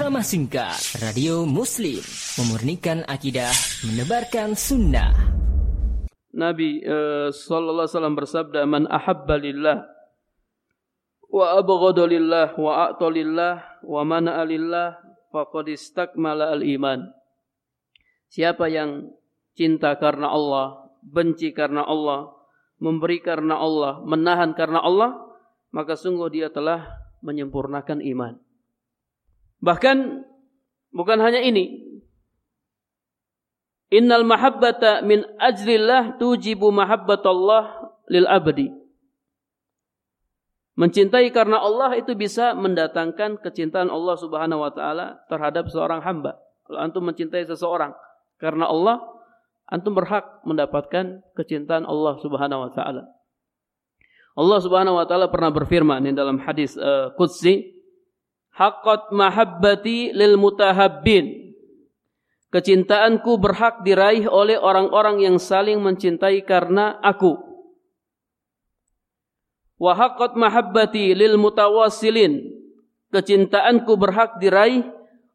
Ceramah singkat Radio Muslim Memurnikan akidah Menebarkan sunnah Nabi uh, sallallahu alaihi wasallam bersabda man ahabba lillah wa abghada lillah wa a'ta lillah wa mana'a lillah faqad al-iman. Siapa yang cinta karena Allah, benci karena Allah, memberi karena Allah, menahan karena Allah, maka sungguh dia telah menyempurnakan iman. Bahkan bukan hanya ini. Innal mahabbata min ajlillah tujibu mahabbatallah lil abdi. Mencintai karena Allah itu bisa mendatangkan kecintaan Allah Subhanahu wa taala terhadap seorang hamba. Kalau antum mencintai seseorang karena Allah, antum berhak mendapatkan kecintaan Allah Subhanahu wa taala. Allah Subhanahu wa taala pernah berfirman dalam hadis uh, qudsi, haqqat mahabbati lil mutahabbin. Kecintaanku berhak diraih oleh orang-orang yang saling mencintai karena aku. Wa haqqat mahabbati lil mutawassilin. Kecintaanku berhak diraih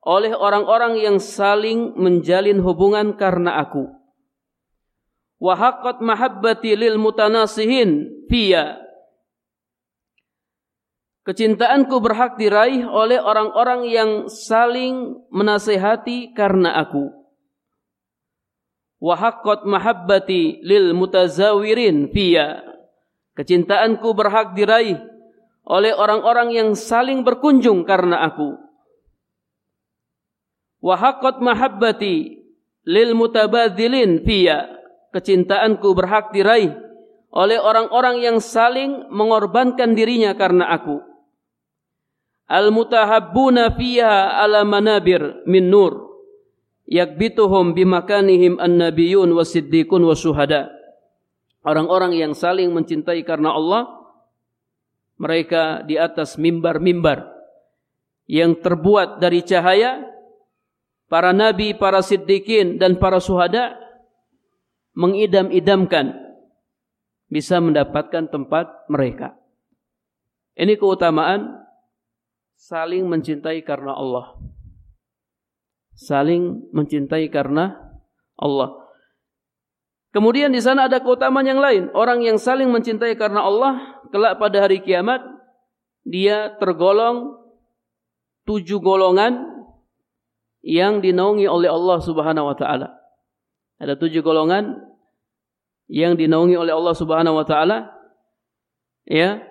oleh orang-orang yang saling menjalin hubungan karena aku. Wa haqqat mahabbati lil mutanasihin fiya Kecintaanku berhak diraih oleh orang-orang yang saling menasehati karena aku. Wahaqqat mahabbati lil mutazawirin fiya. Kecintaanku berhak diraih oleh orang-orang yang saling berkunjung karena aku. Wahaqqat mahabbati lil mutabadzilin fiya. Kecintaanku berhak diraih oleh orang-orang yang saling mengorbankan dirinya karena aku al-mutahabbuna fiha ala manabir min nur yakbituhum bimakanihim an-nabiyyun wasiddiqun wasyuhada orang-orang yang saling mencintai karena Allah mereka di atas mimbar-mimbar yang terbuat dari cahaya para nabi, para siddiqin dan para suhada mengidam-idamkan bisa mendapatkan tempat mereka. Ini keutamaan saling mencintai karena Allah. Saling mencintai karena Allah. Kemudian di sana ada keutamaan yang lain. Orang yang saling mencintai karena Allah, kelak pada hari kiamat, dia tergolong tujuh golongan yang dinaungi oleh Allah Subhanahu wa taala. Ada tujuh golongan yang dinaungi oleh Allah Subhanahu wa taala. Ya,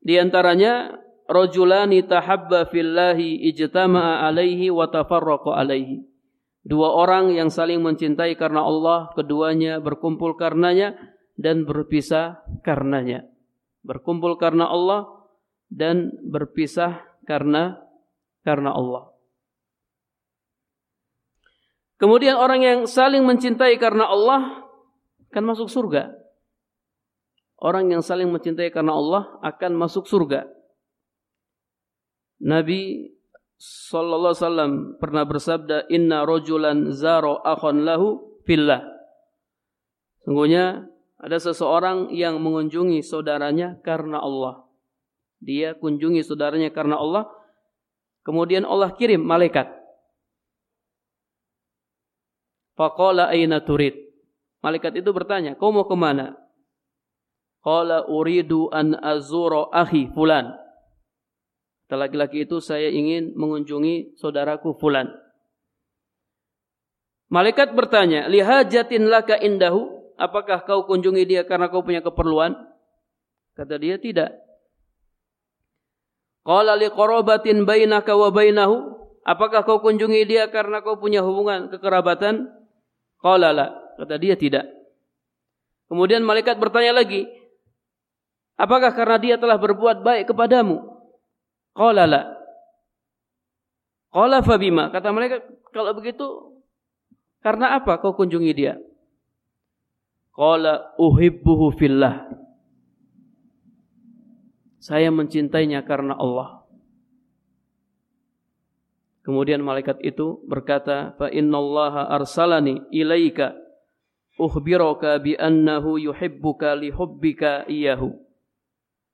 di antaranya rajulani tahabba fillahi ijtama'a alaihi wa tafarraqa alaihi. Dua orang yang saling mencintai karena Allah, keduanya berkumpul karenanya dan berpisah karenanya. Berkumpul karena Allah dan berpisah karena karena Allah. Kemudian orang yang saling mencintai karena Allah akan masuk surga. Orang yang saling mencintai karena Allah akan masuk surga. Nabi sallallahu alaihi wasallam pernah bersabda inna rajulan zaro akhon lahu fillah. Sungguhnya ada seseorang yang mengunjungi saudaranya karena Allah. Dia kunjungi saudaranya karena Allah. Kemudian Allah kirim malaikat. Faqala aina turid. Malaikat itu bertanya, "Kau mau ke mana?" Qala uridu an azura akhi fulan. Kata laki-laki itu, saya ingin mengunjungi saudaraku fulan. Malaikat bertanya, lihajatin laka indahu, apakah kau kunjungi dia karena kau punya keperluan? Kata dia, tidak. Qala liqarabatin bainaka wa bainahu, apakah kau kunjungi dia karena kau punya hubungan kekerabatan? Qala la, kata dia tidak. Kemudian malaikat bertanya lagi, apakah karena dia telah berbuat baik kepadamu? Qala la. Qala fabima. Kata mereka, kalau begitu karena apa kau kunjungi dia? Qala uhibbuhu fillah. Saya mencintainya karena Allah. Kemudian malaikat itu berkata, "Fa innallaha arsalani ilaika uhbiraka bi annahu yuhibbuka li hubbika iyyahu."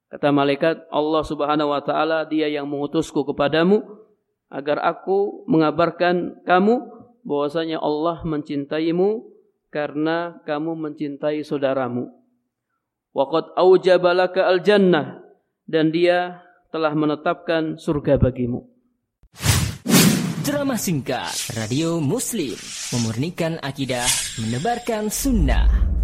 Kata malaikat, Allah Subhanahu wa taala dia yang mengutusku kepadamu agar aku mengabarkan kamu bahwasanya Allah mencintaimu karena kamu mencintai saudaramu. Waqad aujabalaka al-jannah dan dia telah menetapkan surga bagimu. Ceramah singkat Radio Muslim memurnikan akidah, menebarkan sunnah.